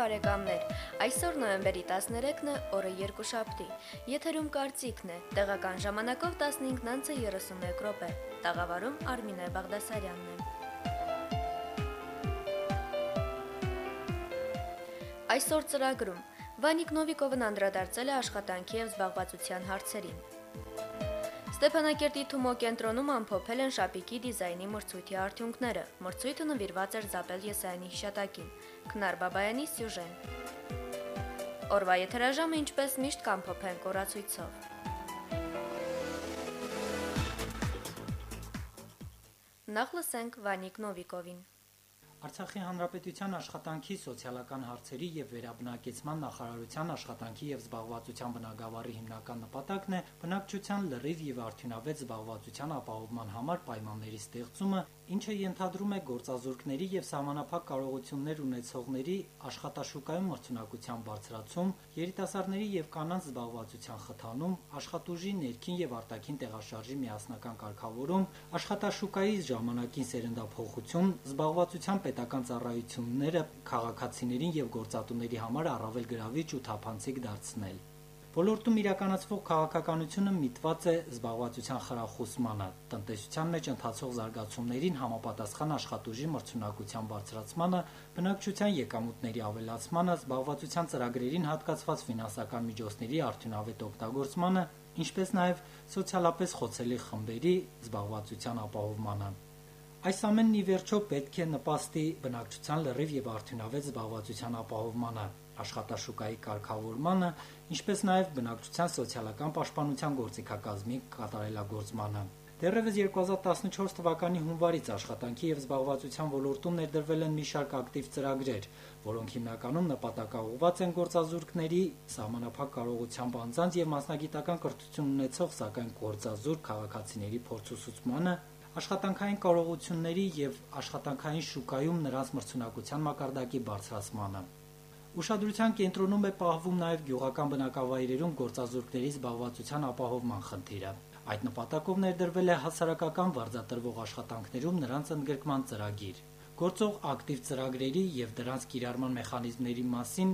բարեկամներ։ Այսօր նոյեմբերի 13-ն է, օրը երկուշաբթի։ Եթերում կարծիքն է։ Տեղական ժամանակով 15:31 րոպե։ Տաղավարում Արմինե Բաղդասարյանն է։ Այսօր ծրագրում. Վանիկ Նովիկովն անդրադարձել է աշխատանքի եւ զբաղվածության հարցերին։ Ստեփանակերտի Թումո կենտրոնում ամփոփել են շապիկի դիզայնի մրցույթի արդյունքները։ Մրցույթը նվիրված էր Զապել Եսայանի հիշատակին։ Քնար Բաբայանի սյուժեն։ Օրվա եթերաժամը ինչպես միշտ կամփոփեն կորացույցով։ Նախ լսենք Վանիկ Նովիկովին։ Արցախի հանրապետության աշխատանքի սոցիալական հարցերի եւ վերաբնակեցման նախարարության աշխատանքի եւ զբաղվածության բնագավառի հիմնական նպատակն է բնակչության լրիվ եւ արդյունավետ զբաղվածության ապահովման համար պայմանների ստեղծումը, ինչը ենթադրում է գործազուրկների եւ սահմանափակ կարողություններ ունեցողների աշխատաշուկայում մրցունակության բարձրացում, երիտասարդների եւ կանանց զբաղվածության խթանում, աշխատուժի ներքին եւ արտաքին տեղաշարժի միասնական կարգավորում, աշխատաշուկայի ժամանակին սերնդափոխություն, զբաղվածության պետական ծառայությունները քաղաքացիներին եւ գործատուների համար առավել գրավիչ ու թափանցիկ դարձնել։ Ոլորտում իրականացվող քաղաքականությունը միտված է զբաղվածության խրախուսմանը, տնտեսության մեջ ընթացող զարգացումներին համապատասխան աշխատուժի մրցունակության բարձրացմանը, բնակչության եկամուտների ավելացմանը, զբաղվածության ծրագրերին հատկացված ֆինանսական միջոցների արդյունավետ օգտագործմանը, ինչպես նաև սոցիալապես խոցելի խմբերի զբաղվածության ապահովմանը։ Այս ամենն ի վերջո պետք է նպաստի բնակչության լրիվ եւ արդյունավետ զբաղվածության ապահովմանը, աշխատաշուկայի կարգավորմանը, ինչպես նաև բնակչության սոցիալական պաշտպանության գործիքակազմի կատարելագործմանը։ Դեռևս 2014 թվականի հունվարից աշխատանքի եւ զբաղվածության ոլորտում ներդրվել են մի շարք ակտիվ ծրագրեր, որոնք հիմնականում նպատակաուղղված են գործազուրկների, սահմանափակ կարողությամբ անձանց եւ մասնագիտական կրթություն ունեցող, սակայն գործազուրկ քաղաքացիների փորձուսուցմանը, աշխատանքային կարողությունների եւ աշխատանքային շուկայում նրանց մրցունակության մակարդակի բարձրացմանը։ Ուշադրության կենտրոնում է պահվում նաև գյուղական բնակավայրերում գործազուրկների զբաղվածության ապահովման խնդիրը։ Այդ նպատակով ներդրվել է հասարակական վարձատրվող աշխատանքներում նրանց ընդգրկման ծրագիր։ Գործող ակտիվ ծրագրերի եւ դրանց կիրառման մեխանիզմների մասին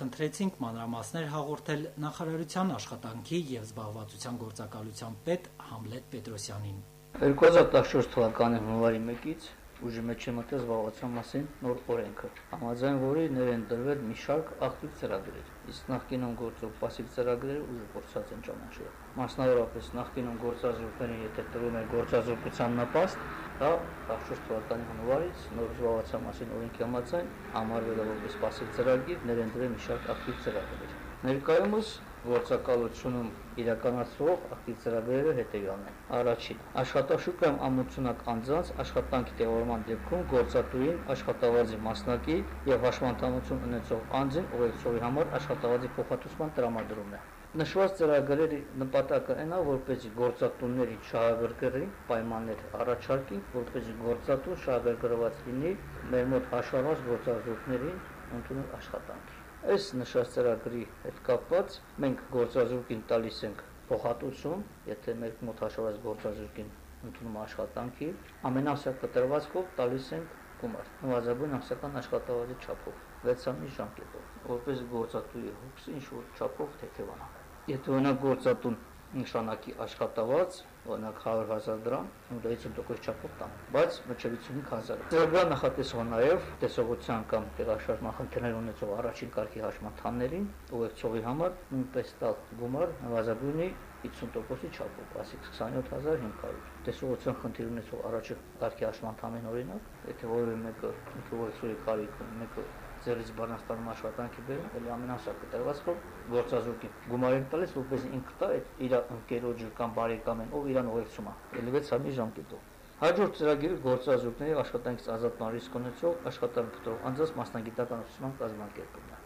խնդրեցինք մանրամասներ հաղորդել նախարարության աշխատանքի եւ զբաղվածության գործակալության պետ Համլետ Պետրոսյանին։ 2014 թվականի հունվարի 1-ից ուժի մեջ է մտել զբաղվածության մասին նոր օրենքը, համաձայն որի ներեն դրվել մի շարք ակտիվ ծրագրեր, իսկ նախկինում գործող пассив ծրագրերը ուժը փորձած են ճանաչել։ Մասնավորապես նախկինում գործազուրկներին եթե տրվում էր գործազուրկության նպաստ, դա 14 թվականի հունվարից նոր զբաղվածության մասին օրենքի համաձայն համարվել է որպես пассив ծրագիր, ներեն դրել մի շարք ակտիվ ծրագրեր։ Ներկայումս գործակալությունում իրականացվող ակտիվ ծրագրերը հետևյալն են. Առաջին, աշխատաշուկայում ամուսնակ անձանց աշխատանքի տեղավորման դեպքում գործատուին աշխատավարձի մասնակի եւ հաշմանդամություն ունեցող անձին ուղեկցողի համար աշխատավարձի փոխհատուցման տրամադրումն է։ Նշված ծրագրերի նպատակը այն է, որպեսզի գործատուների շահագրգռի պայմաններ առաջարկի, որպեսզի գործատուն շահագրգռված լինի մեր մոտ հաշվառված գործազուրկներին ընդունել աշխատանքի։ Այս նշած ծրագրի հետ կապված մենք գործազուրկին տալիս ենք փոխհատուցում, եթե մեր մոտ հաշվառած գործազուրկին ընդունում աշխատանքի, ամենասա կտրվածքով տալիս ենք գումար։ Նվազագույն ամսական աշխատավարձի չափով 6 ամիս ժամկետով, որպես գործատուի հոգսը ինչ որ չափով թեթևանա։ Եթե օրինակ գործատուն նշանակի աշխատավարձ, օրինակ 100.000 դրամ, ու դա 50% չափով տան, բայց մինչև 55000։ Ծրագրը նախատեսող նաև տեսողության կամ տեղաշարժման խնդիրներ ունեցող առաջին կարգի հաշմանդամներին ուղեկցողի համար նույնպես տալ գումար նվազագույնի 50%-ի չափով, ասիկ 27500։ Տեսողության խնդիր ունեցող առաջին կարգի հաշմանդամին օրինակ, եթե որևէ մեկը ուղեկցողի կարիք ունի, մեկը ձերից բանաստանում աշխատանքի բերում, էլի ամենասակը տեղվածքով գործազուրկի գումարին տալիս, որպես ինքը տա այդ իր ընկերոջը կամ բարեկամին, ով իրան ուղեկցում է, էլի 6 ամիս ժամկետով։ Հաջորդ ծրագիրը գործազուրկների աշխատանքից ազատման ռիսկ ունեցող աշխատանք փոխող անձանց մասնագիտական ուսուցման կազմակերպումն է։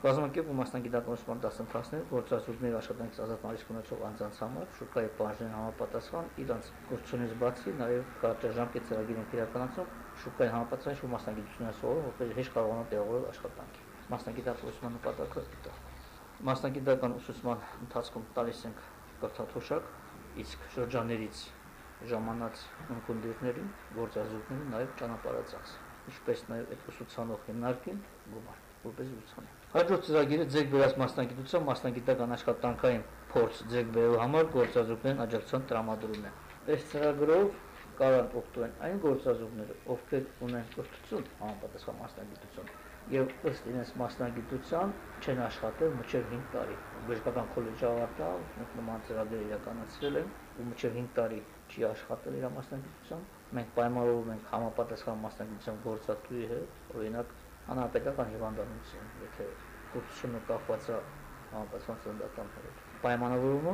Կազմակերպում մասնագիտական դասընթացներ գործազուրկների աշխատանքից ազատման ռիսկ ունեցող անձանց համար շուկայի բաժնեն համապատասխան իրանց գործունեից բացի նաև կարճաժամկետ ծրագիրն իրականացում շուկայի համապատասխան շու մասնագիտություններ սովորող, որպես հեշտ կարողանա տեղավորել աշխատանքի։ Մասնագիտական ուսուցման նպատակը դա։ Մասնագիտական ուսուցման ընթացքում տալիս ենք կրթաթոշակ, իսկ շրջաներից ժամանած ընկերներին, գործազուրկներին նաև ճանապարհացած։ ինչպես նաև այդ ուսուցանող հիմնարկին գումար, որպես ուսուցանող։ Հաջորդ ծրագիրը ձեր բերած մասնագիտության մասնագիտական աշխատանքային փորձ ձեր բերելու համար գործազուրկներին աջակցության տրամադրումն է։ Այս ծրագրով կարան օգտվեն այն գործազուրկները, ովքեր ունեն կրթություն, համապատասխան մասնագիտություն, եւ ըստ իրենց մասնագիտության չեն աշխատել մինչև 5 տարի։ Բժշկական քոլեջը ավարտալ, նման ծրագրեր իրականացրել են ու մինչև 5 տարի չի աշխատել իր մասնագիտությամբ։ Մենք պայմանավորվում ենք համապատասխան մասնագիտության գործատուի հետ, օրինակ հանրապետական հիվանդանոցում, եթե կուրսությունը կապված է համապատասխան ծննդատան հետ պայմանավորումը,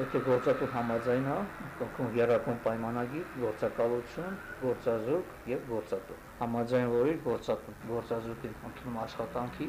եթե գործատու համաձայն է, կողքում երակոմ պայմանագիր, գործակալություն, գործազուրկ եւ գործատու։ Համաձայն որի գործատու գործազուրկի ընդունում աշխատանքի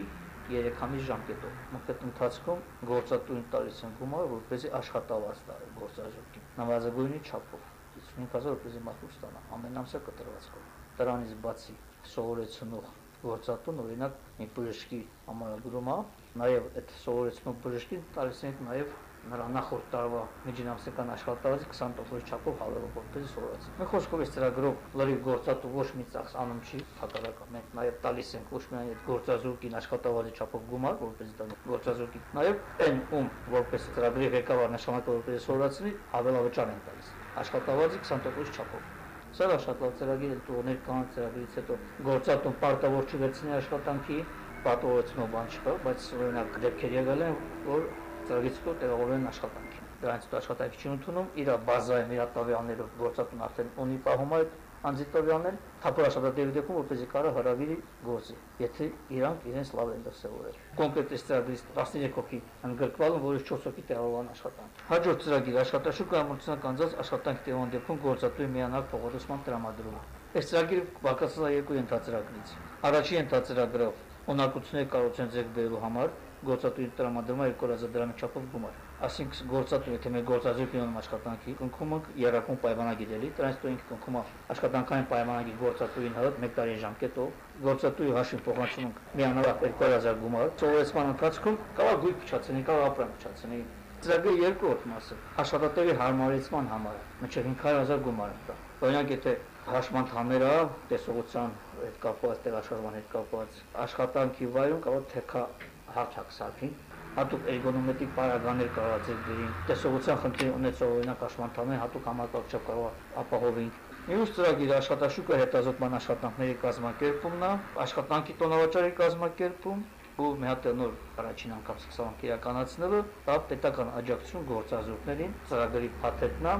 3 ամիս ժամկետով։ Մոտ ընթացքում գործատուին տալիս են գումար, որպեսզի աշխատավարձ տա գործազուրկին։ Նվազագույնի չափով 50000 որպեսզի մարդու ստանա ամեն ամսյա կտրվածքով։ Դրանից բացի սովորեցնող գործատուն օրինակ մի բժշկի համարագրում է, նաև այդ սովորեցնող բժշկին տալիս ենք նաև նրա նախորդ տարվա միջինամսական աշխատավարձի 20% չափով հավելում որպես սովորած։ Մենք խոսքով այս ծրագրով լրիվ գործատու ոչ մի ծախս անում չի, հակառակը մենք նաև տալիս ենք ոչ միայն այդ գործազուրկին աշխատավարձի չափով գումար, որպես դա գործազուրկի, նաև այն ում որպես ծրագրի ղեկավար նշանակը որպես սովորածնի հավելավճար են տալիս աշխատավարձի 20% չափով։ Սա շատ լավ ծրագիր է տողներ կան ծրագրից հետո գործատուն պարտավոր չվերցնի աշխատանքի պատողեցնող բան չկա, բայց օրինակ դեպքեր եղել են, որ ծրագրից հետո տեղավորեն աշխատանքի։ Դրանից հետո աշխատանքի չի ընդունում, իր բազայում իր տավյաններով գործատուն արդեն ունի պահում այդ անձիտովյանն թափոր աշխատատեղի դեպքում որպեսզի կարա հրավիրի գործի, եթե իրանք իրենց լավ են դրսևորել։ Կոնկրետ ծրագրից 13 հոգի ընդգրկվալը, որից 4 հոգի տեղավորան աշխատանք։ Հաջորդ ծրագիր աշխատաշուկա ամուսնական անձած աշխատանքի տեղման դեպքում գործատուի միանալ փոխհատուցման տրամադրումը։ Այս ծրագիրը բաղկացած է երկու ենթածրագրից։ Առաջին ենթածրագրով ունակություններ կարողության ձեռք բերելու համար գործատուի տրամադրում է 2000 դրամի չափով գումար ասինքն գործատու եթե մեր գործազուրկ ունեն աշխատանքի կնքումը երակոմ պայմանագիր էլի դրանից դու ինքը կնքումը աշխատանքային պայմանագիր գործատուին հետ 1 տարի ժամկետով գործատուի հաշիվ փոխանցում միանալավ 2000 գումար ծովեցման ընթացքում կարող գույք փչացնի կարող ապրեմ փչացնի ծրագրի երկրորդ մասը աշխատատեղի հարմարեցման համար մինչև 500000 գումար է օրինակ եթե հաշմանդամերը տեսողության հետ կապված տեղաշարժման հետ կապված աշխատանքի վայրում կարող թեքա հարթակ սարքին հատուկ էրգոնոմետրիկ պարագաներ կարող ձեր դերին տեսողության խնդիր ունեցող օրինակ աշխատանքներ հատուկ համակարգչով կարող ապահովենք Մյուս ծրագիրը աշխատաշուկա հետազոտման աշխատանքների կազմակերպումն է, աշխատանքի տոնավաճառի կազմակերպում ու մի հատ նոր առաջին անգամ սկսանք իրականացնելը, դա պետական աջակցություն գործազուրկներին, ծրագրի փաթեթն է,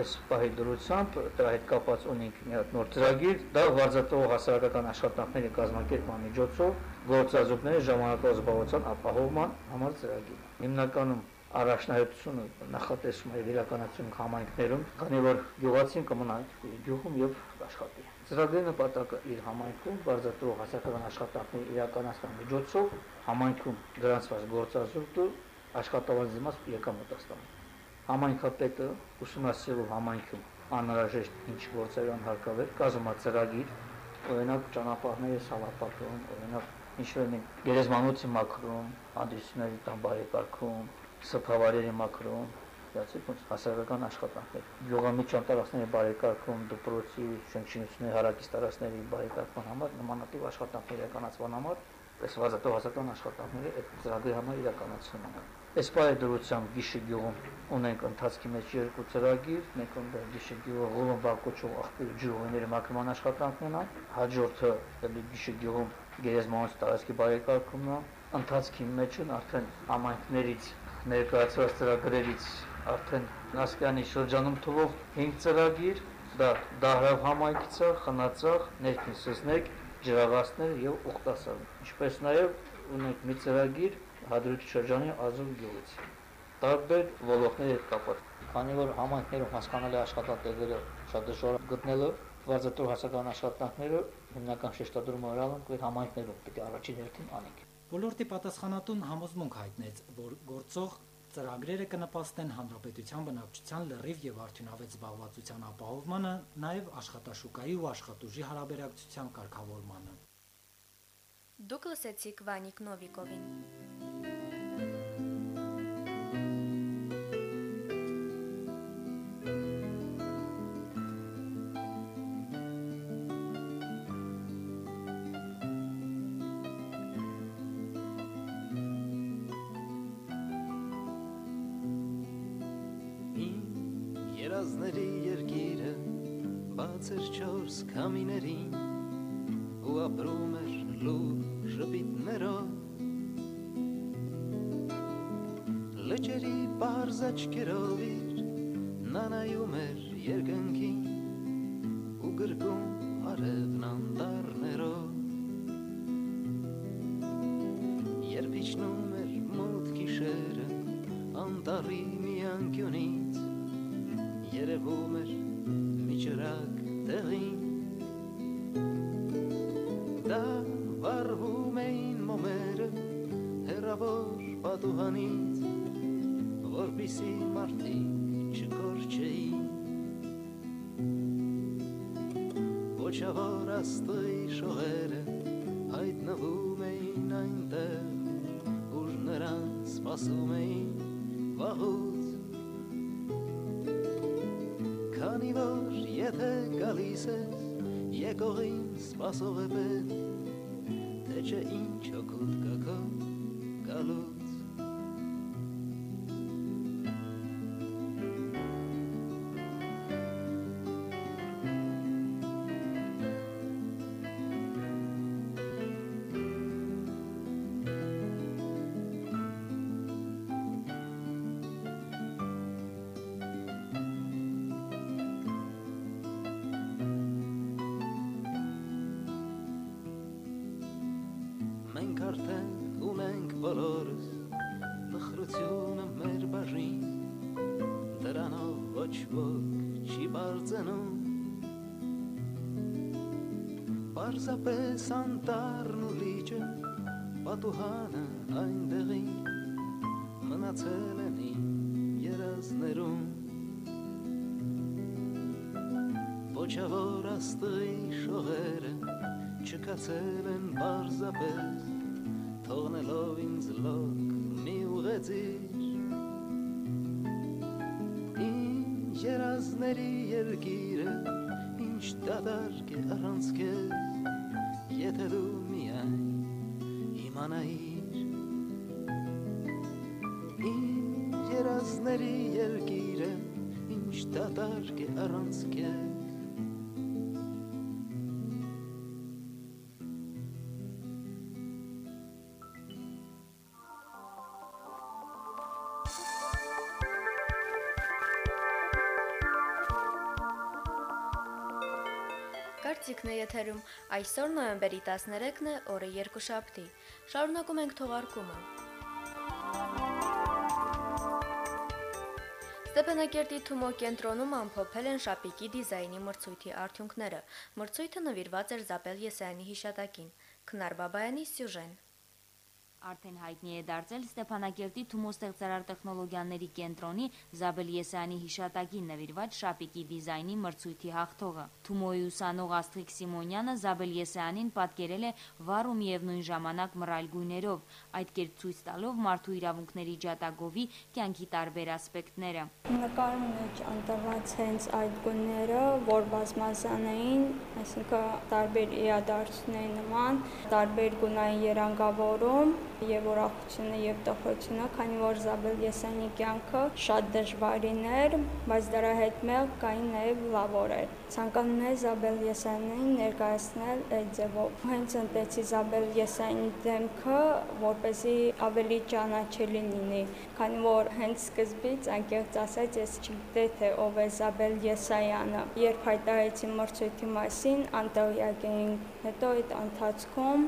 այս պահի դրությամբ դրա հետ կապված ունենք մի հատ նոր ծրագիր, դա վարձատրող հասարակական աշխատանքների կազմակերպման միջոցով գործազուրկների ժամանակավոր զբաղվածության ապահովման համար ծրագիր։ Հիմնականում առաջնահերթությունը նախատեսում է իրականացում համայնքներում, քանի որ գյուղացին կմնա գյուղում եւ աշխատի։ Ծրագրի նպատակը իր համայնքում վարձատրող հասարակական աշխատանքների իրականացման միջոցով համայնքում գրանցված գործազուրկը աշխատավարձի դիմաց եկամուտ ստանում համայնքապետը ուսումնասիրելով համայնքում անհրաժեշտ ինչ գործերան հարկավեր կազմած ծրագիր, օրինակ ճանապարհների սալապատում, օրինակ ինչ-որ մի գերեզմանոցի մաքրում, անդրիսների տան բարեկարգում, սփավարերի մաքրում, դասի ոնց հասարակական աշխատանքներ։ Գյուղամիջ անտարածների բարեկարգում, դպրոցի, շենքշինությունների հարակից տարածքների բարեկարգման համար նմանատիպ աշխատանքներ իրականացման համար այս վազատող հասարակական աշխատանքները այդ ծրագրի համար իրականացվում են։ Այս բարեդրությամբ Գիշի գյուղում ունենք ընթացքի մեջ երկու ծրագիր, մեկը Գիշի գյուղը Ղոլոն Բակոչով աղբյուրի ջրողների մաքրման աշխատանքն է, հաջորդը դեպի Գիշի գյուղում գերեզմանոց տարածքի բարեկարգումն է, ընթացքի մեջն արդեն համայնքներից ներկայացված ծրագրերից արդեն Նասկյանի շրջանում թվով 5 ծրագիր, դա Դահրավ համայնքից է, Խնածախ, Ներքին Սզնեկ, Ջրաղացներ եւ Ուխտասար։ Ինչպես նաեւ ունենք մի ծրագիր Հադրութի շրջանի Ազով գյուղից։ Տարբեր ոլորտների հետ կապված։ Քանի որ համայնքներում հասկանալի աշխատատեղերը շատ դժվար գտնելը, վարձատրող հասարակական աշխատանքները հիմնական շեշտադրումը հրավիրում կեր համայնքներում, պետք է առաջին հերթին անենք։ Ոլորտի պատասխանատուն համոզմունք հայտնեց, որ գործող ծրագրերը կնպաստեն հանրապետության բնակչության լրիվ եւ արդյունավետ զբաղվածության ապահովմանը, նաեւ աշխատաշուկայի ու աշխատուժի հարաբերակցության կարգավորմանը։ Դուք լսեցիք Վանիկ Նովիկովին։ երազների երկիրը բաց էր չորս կամիներին ու ապրում էր լուր ժպիտներով լճերի բարձ աչքերով իր նա նայում էր երկնքին ու գրկում արևն անտառներով երբ իջնում էր մոտ գիշերը անտառի մի անկյունից երևում էր մի ճրակ տեղին դա վառվում էին մոմերը հերավոր պատուհանից որպիսի մարդիկ չկորչեին Ոչավոր աստղի շողերը հայտնվում էին այնտեղ ուր նրան սպասում էին վաղուց տեսես, եկողին սպասող է պետ, թե չէ ինչ օգուտ կակա գալու Պարզապես անտառն ու լիճը պատուհանը այնտեղին մնացել են իմ երազներում Ոչավոր աստղի շողերը չկացել են բարձապես թողնելով ինձ լոկ մի ուղեցիր Ինչ երազների երկիրը ինչ դադարք է առանց քեզ եթե դու միայն իմանայիր Ինչ երազների երկիրը ինչ դադարք է առանց քեզ եթերում։ Այսօր նոյեմբերի 13-ն է, օրը երկուշաբթի։ Շարունակում ենք թողարկումը։ Ստեփանակերտի Թումո կենտրոնում ամփոփել են շապիկի դիզայնի մրցույթի արդյունքները։ Մրցույթը նվիրված էր Զապել Եսայանի հիշատակին։ Քնար Բաբայանի սյուժեն։ Արդեն հայտնի է դարձել Ստեփանակերտի Թումո ստեղծարար տեխնոլոգիաների կենտրոնի Զաբել Եսյանի հիշատակին նվիրված շապիկի դիզայնի մրցույթի հաղթողը։ Թումոյի ուսանող Աստղիկ Սիմոնյանը Զաբել Եսյանին պատկերել է վառ ու միևնույն ժամանակ մռայլ գույներով, այդ կերպ ցույց տալով մարդու իրավունքների ջատագովի կյանքի տարբեր ասպեկտները։ Նկարում մեջ ընտրված հենց այդ գույները, որ բազմազան էին, այսինքն տարբեր իրադարձությունների նման, տարբեր գունային երանգավորում եւ ուրախությունը եւ տխրությունը, քանի որ Զաբել Եսյանի կյանքը շատ դժվարին էր, բայց դրա հետ մեկը կային նաեւ լավ օրեր։ Ցանկանում եմ Զաբել Եսյանին ներկայացնել այդ ձևով։ Հենց ընտեցի Զաբել Եսյանի դեմքը, որպեսզի ավելի ճանաչելի լինի, քանի որ հենց սկզբից անկեղծ ասած ես չգիտեի թե ով է Զաբել Եսայանը։ Երբ հայտարարեցի մրցույթի մասին, անտեղյակ էինք։ Հետո այդ ընթացքում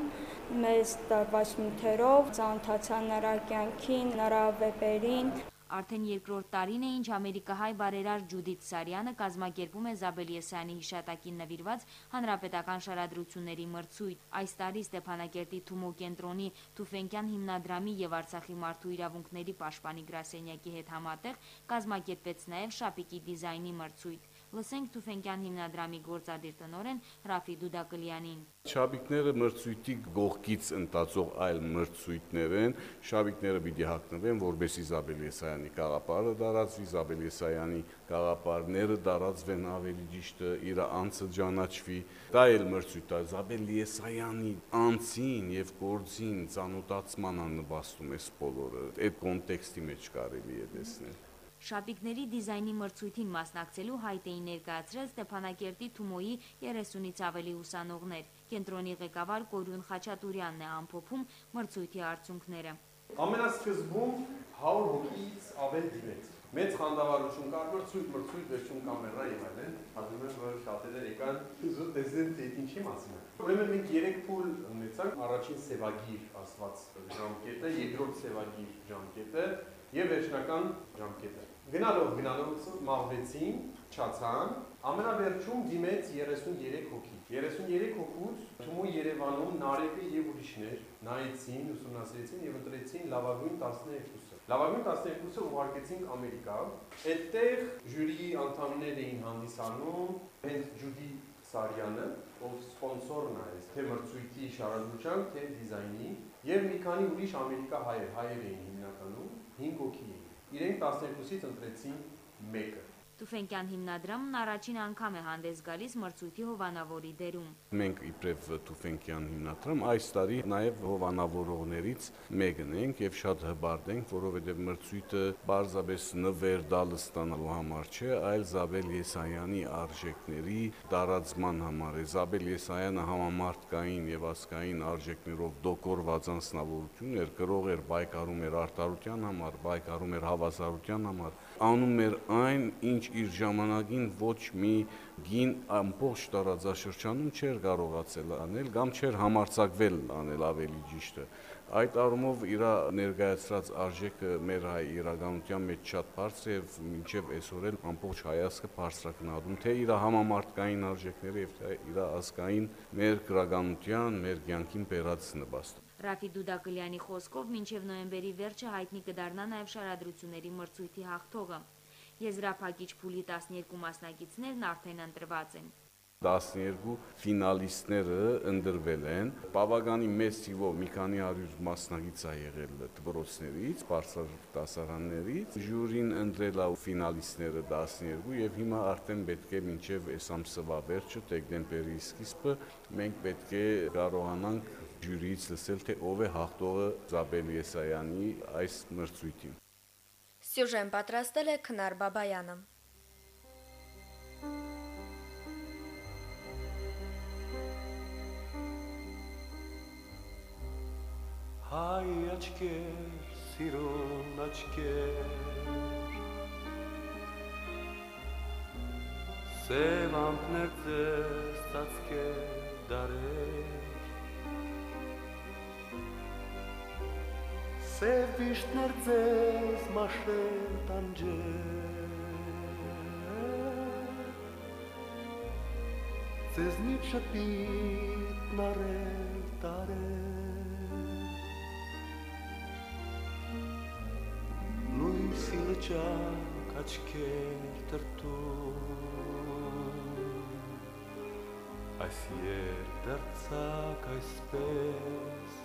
մեզ տարված նյութերով ծանոթացա նրա կյանքին, նրա վեպերին, Արդեն երկրորդ տարին է, ինչ ամերիկահայ բարերար Ջուդիթ Սարյանը կազմակերպում է Զաբել Եսյանի հիշատակին նվիրված հանրապետական շարադրությունների մրցույթ։ Այս տարի Ստեփանակերտի Թումո կենտրոնի Թուֆենկյան հիմնադրամի եւ Արցախի մարդու իրավունքների պաշտպանի գրասենյակի հետ համատեղ կազմակերպեց նաեւ շապիկի դիզայնի մրցույթ։ Լսենք Թուֆենկյան հիմնադրամի գործադիր տնօրեն Ռաֆի Դուդակլյանին։ Շաբիկները մրցույթի գողքից ընտածող այլ մրցույթներ են։ Շաբիկները պիտի հագնվեն, որբես Իզաբել Եսայանի գաղափարը դարածվի, Իզաբել Եսայանի գաղափարները դարածվեն ավելի ճիշտը, իր անձը ճանաչվի։ Դա էլ մրցույթ է Իզաբել Եսայանի անձին եւ գործին ծանոթացման աննպաստում է բոլորը։ Այդ կոնտեքստի մեջ կարելի է տեսնել։ Շապիկների դիզայնի մրցույթին մասնակցելու հայտ էին ներկայացրել Ստեփանակերտի Թումոյի 30-ից ավելի ուսանողներ։ Կենտրոնի ղեկավար Կորյուն Խաչատուրյանն է ամփոփում մրցույթի արդյունքները։ Ամենասկզբում 100 հոգից ավել դիմեց։ Մեծ խանդավառություն կար, մրցույթ, մրցույթ, վերջում կամերա եւ այլն։ Հաջում եմ, որ շատերը եկան զուտ տեսեն թե ինչի մասին է։ Ուրեմն մենք 3 փուլ ունեցանք, առաջին սևագիր ասված ժամկետը, երկրորդ սևագիր ժամկետը եւ վերջնական ժամկետը։ Գնալով գնալով մաղվեցին, չացան, ամենավերջում դիմեց 33 հոգի։ 33 հոգուց Թումո Երևանում Նարեկը եւ ուրիշներ նայեցին, ուսումնասիրեցին եւ ընտրեցին լավագույն 12-ը։ Լավագույն 12-ը ուղարկեցինք Ամերիկա։ Այդտեղ ժյուրիի անդամներ էին հանդիսանում հենց Ջուդի Սարյանը, ով սպոնսորն է թե մրցույթի շարադրության, թե դիզայնի, եւ մի քանի ուրիշ ամերիկա հայեր, հայեր էին հիմնականում, 5 հոգի էին։ Իրենք 12-ից ընտրեցին մեկը։ Տուֆենկյան հիմնադրամն առաջին անգամ է հանդես գալիս մրցույթի հովանավորի դերում։ Մենք իբրև Տուֆենկյան հիմնադրամ այս տարի նաև հովանավորողներից մեկն ենք եւ շատ հբարդ ենք, որովհետեւ մրցույթը բարձաբես նվեր դալը ստանալու համար չէ, այլ Զաբել Եսայանի արժեքների տարածման համար է։ Զաբել Եսայանը համամարտկային եւ ասկային արժեքներով դոկորված անձնավորություն էր, գրող էր, բայկարում էր արտարության համար, բայկարում էր հավասարության համար, անում էր այն, ինչ իր ժամանակին ոչ մի գին ամբողջ տարածաշրջանում չէր կարողացել անել կամ չէր համարցակվել անել ավելի ճիշտը այդ առումով իր ներկայացրած արժեքը մեր հայ իրականության մեջ շատ բարձր է եւ մինչեւ այսօր էլ ամբողջ հայացքը բարձրակնահատում թե իր համամարտկային արժեքները եւ թե իր ազգային մեր գրականության, մեր կյանքին բերած նպաստը Ռաֆի Դուդակլյանի խոսքով մինչև նոյեմբերի վերջը հայտնի կդառնա նաև շարադրությունների մրցույթի հաղթողը։ Եզրափակիչ փուլի 12 մասնակիցներն արդեն ընտրված են։ 12 ֆինալիստները ընտրվել են։ Բավականին մեծ թիվով մի քանի 100 մասնակից է եղել դպրոցներից, բարձր դասարաններից։ Ժյուրին ընտրել է ֆինալիստները 12 եւ հիմա արդեն պետք է մինչեւ այս ամսվա վերջը, դեկտեմբերի սկիզբը մենք պետք է կարողանանք ժյուրիից լսել թե ով է հաղթողը Զաբել Եսայանի այս մրցույթին։ Սյուժեն պատրաստել է Քնար Բաբայանը։ Հայ աչքեր, սիրուն աչքեր Սև ամպներ ձեզ ծածկեր դարեր Սև վիշտներ ձեզ մաշել տանջեր Ձեզնիվ շպիտ նարել տարել Լույսի լճակ աչքեր տրտում Այս երբ դարձակ այսպես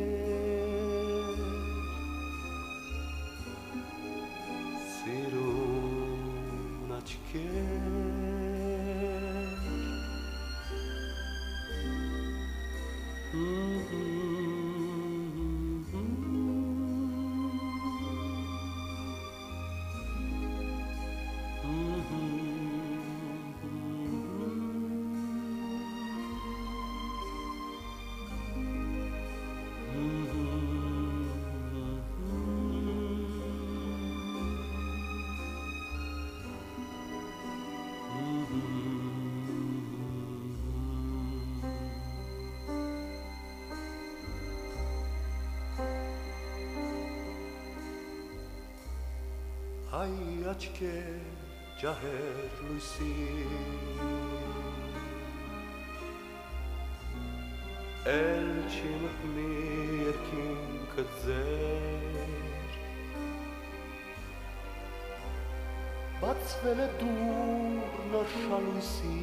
աչքեր ջահեր լույսի Էլ չի մտնի երկինքը ձեր բացվել է դուր նոր շալույսի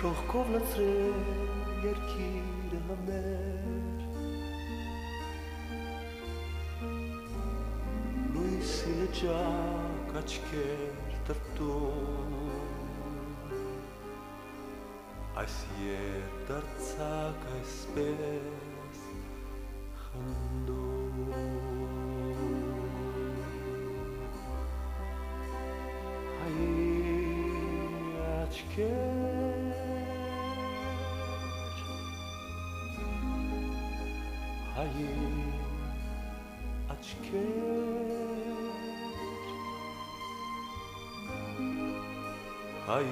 շողքով լցրել երկիրը մեր լույսի լճակ աչքեր տրտում այս երբ դարձակ այսպես խնդում հայ աչքեր հայ աչքեր հայ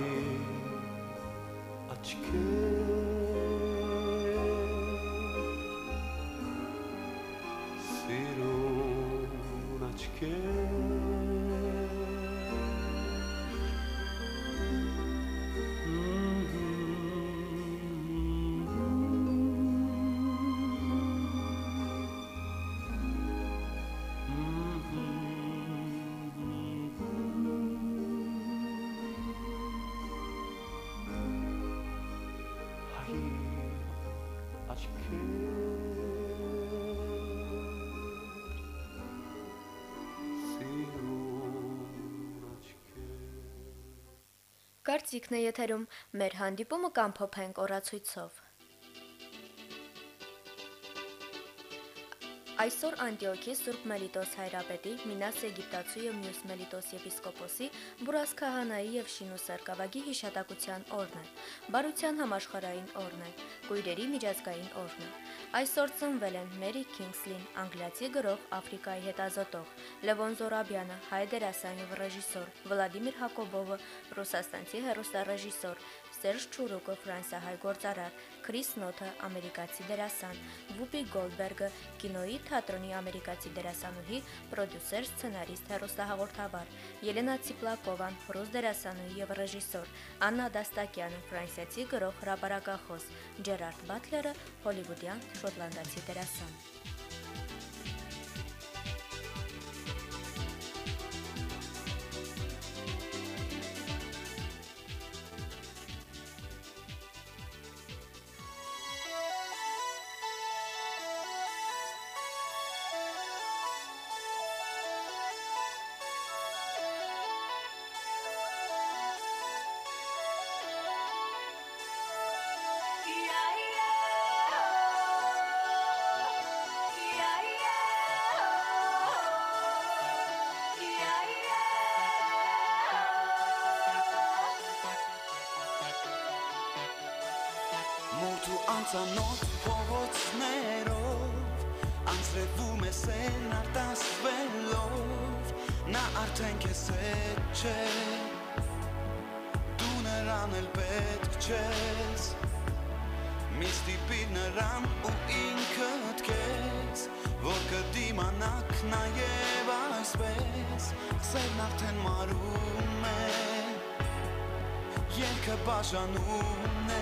աչքեր սիրուն հայ Կարծիքն է եթերում մեր հանդիպումը կամփոփենք օրացույցով։ Այսօր Անտիոքի Սուրբ Մելիտոս հայրապետի, Մինաս Եգիպտացու եւ մյուս Մելիտոս եպիսկոպոսի, Բուրաս քահանայի եւ Շինու Սարգսակի հիշատակության օրն է։ Բարության համաշխարհային օրն է։ Կույրերի միջազգային օրն է։ Այսօր ծնվել են Մերի Քինգսլին, անգլիացի գրող, Աֆրիկայի հետազոտող, Լևոն Զորաբյանը, հայ դերասան եւ ռեժիսոր, Վլադիմիր Հակոբովը, ռուսաստանցի հեռուստառեժիսոր, Սերժ Չուրուկը, ֆրանսիահայ գործարար, Քրիս Նոթը, ամերիկացի դերասան, Վուպի Գոլդբերգը, կինոյի թատրոնի ամերիկացի դերասանուհի, պրոդյուսեր, սցենարիստ, հեռուստահաղորդավար, Ելենա Ցիպլակովան, ռուս դերասանուհի եւ ռեժիսոր, Աննա Դաստակյանը, ֆրանսիացի գրող, հրապարակախոս, Ջերարդ Բատլերը, հոլիվուդյան շոտլանդացի դերասան։ Մութ ու անծանոթ փողոցներով անցրևում է սենարտասվելով նա արդեն քեզ հետ չէ դու նրան էլ պետք չես մի ստիպիր նրան ու ինքդ քեզ որ կդիմանաք նաև այսպես սերն արդեն մարում է Երկը բաժանում է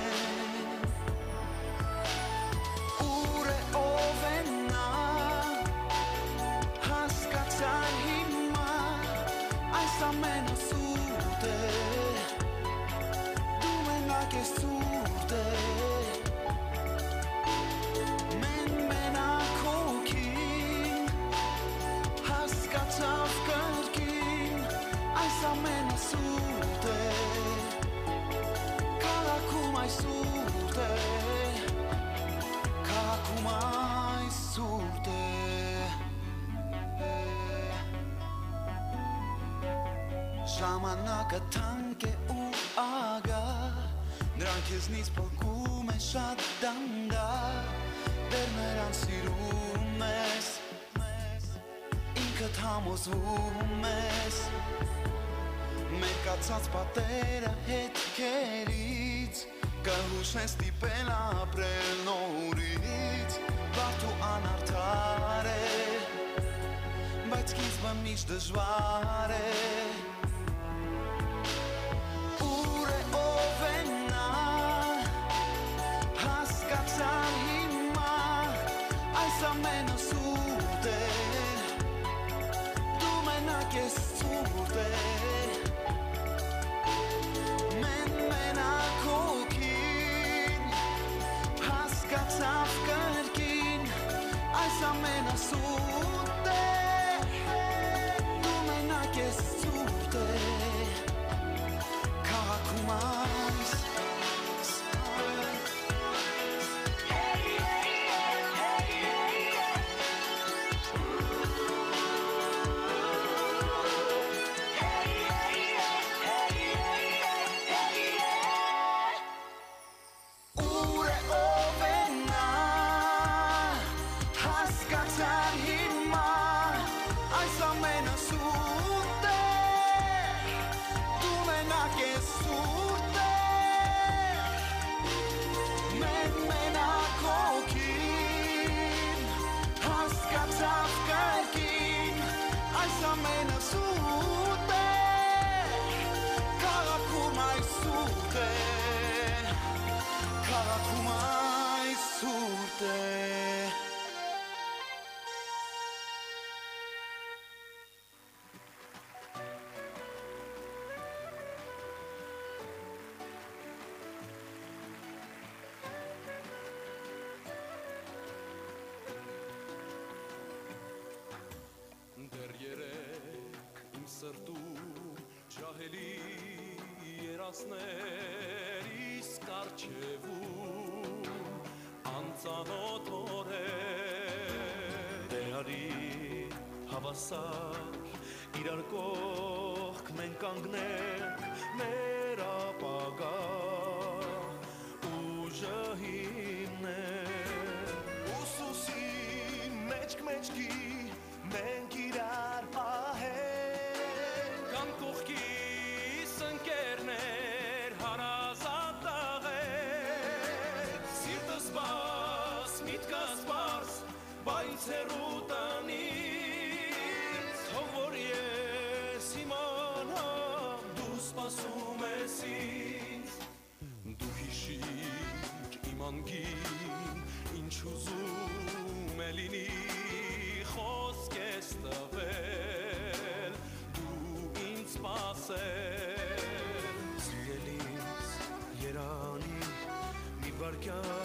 Այս ամենը սուրտ է Քաղաքում այս սուրտ է Քաղաքում այս սուրտ է Ժամանակը թանկ է ու ագա Նրան քեզնից փոխում է շատ դանդաղ Դեր նրան սիրում ես Ինքդ համոզվում ես Մերկացած պատերը հետքերից Կհուշեն ստիպել ապրել նորից Բարդ ու անարդար է Բայց սկիզբը միշտ դժվար է սրտում ջահելի երասներ իսկ արջևում անծանոթ օրեր Դեհարի հավասար իրար կողք մենք կանգնենք մեր ապագա ուժը հիմնենք ուսուսի մեջք մեջքի մենք իրար պահենք բայց հեռու տնից թող որ ես իմանամ դու սպասում ես ինձ դու հիշիր իմ անգին ինչ ուզում է լինի խոսք ես տվել դու ինձ սպասել սիրելիս երանի մի վարկյան